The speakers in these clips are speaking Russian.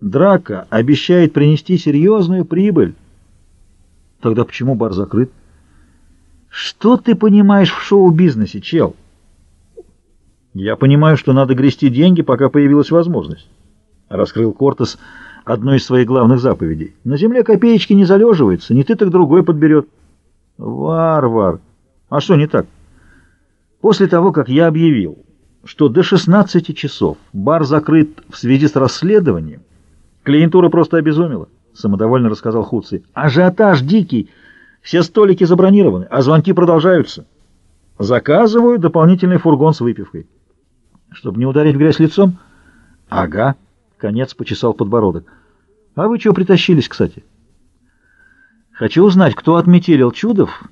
Драка обещает принести серьезную прибыль. Тогда почему бар закрыт? Что ты понимаешь в шоу-бизнесе, чел? Я понимаю, что надо грести деньги, пока появилась возможность. Раскрыл Кортес одну из своих главных заповедей. На земле копеечки не залеживается, не ты, так другой подберет. Варвар. А что не так? После того, как я объявил, что до 16 часов бар закрыт в связи с расследованием, клиентура просто обезумела, самодовольно рассказал Хуций. Ажиотаж дикий, все столики забронированы, а звонки продолжаются. Заказываю дополнительный фургон с выпивкой. Чтобы не ударить в грязь лицом? Ага, конец почесал подбородок. А вы чего притащились, кстати? Хочу узнать, кто отметелил чудов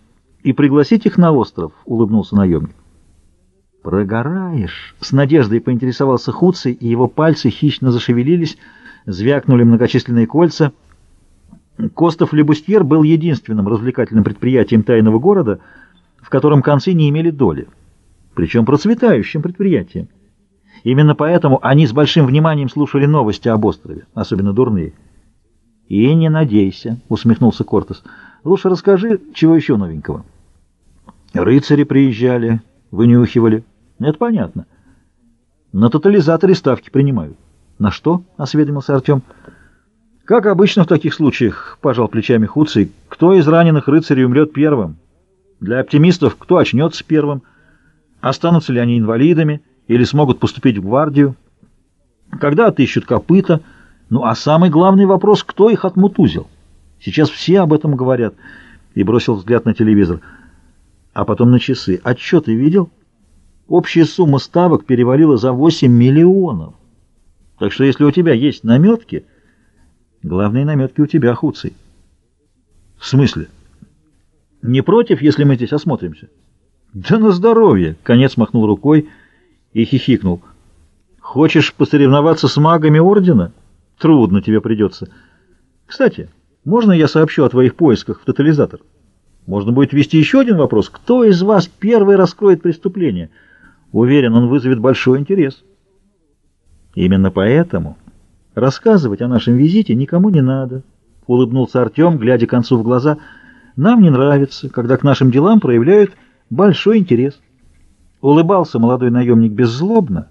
и пригласить их на остров, улыбнулся наемник. «Прогораешь!» — с надеждой поинтересовался Хуций, и его пальцы хищно зашевелились, звякнули многочисленные кольца. Костов Лебустьер был единственным развлекательным предприятием тайного города, в котором концы не имели доли, причем процветающим предприятием. Именно поэтому они с большим вниманием слушали новости об острове, особенно дурные. «И не надейся», — усмехнулся Кортес. «Лучше расскажи, чего еще новенького». «Рыцари приезжали, вынюхивали». Это понятно. На тотализаторе ставки принимают. На что? — осведомился Артем. Как обычно в таких случаях, — пожал плечами Хуций, — кто из раненых рыцарей умрет первым? Для оптимистов, кто очнется первым? Останутся ли они инвалидами или смогут поступить в гвардию? Когда отыщут копыта? Ну, а самый главный вопрос, кто их отмутузил? Сейчас все об этом говорят. И бросил взгляд на телевизор. А потом на часы. Отчет ты видел? — Общая сумма ставок перевалила за 8 миллионов. Так что если у тебя есть наметки, главные наметки у тебя, Хуций. В смысле? Не против, если мы здесь осмотримся? Да на здоровье! Конец махнул рукой и хихикнул. Хочешь посоревноваться с магами Ордена? Трудно тебе придется. Кстати, можно я сообщу о твоих поисках в тотализатор? Можно будет ввести еще один вопрос. Кто из вас первый раскроет преступление? — Уверен, он вызовет большой интерес. Именно поэтому рассказывать о нашем визите никому не надо, — улыбнулся Артем, глядя концу в глаза. Нам не нравится, когда к нашим делам проявляют большой интерес. Улыбался молодой наемник беззлобно,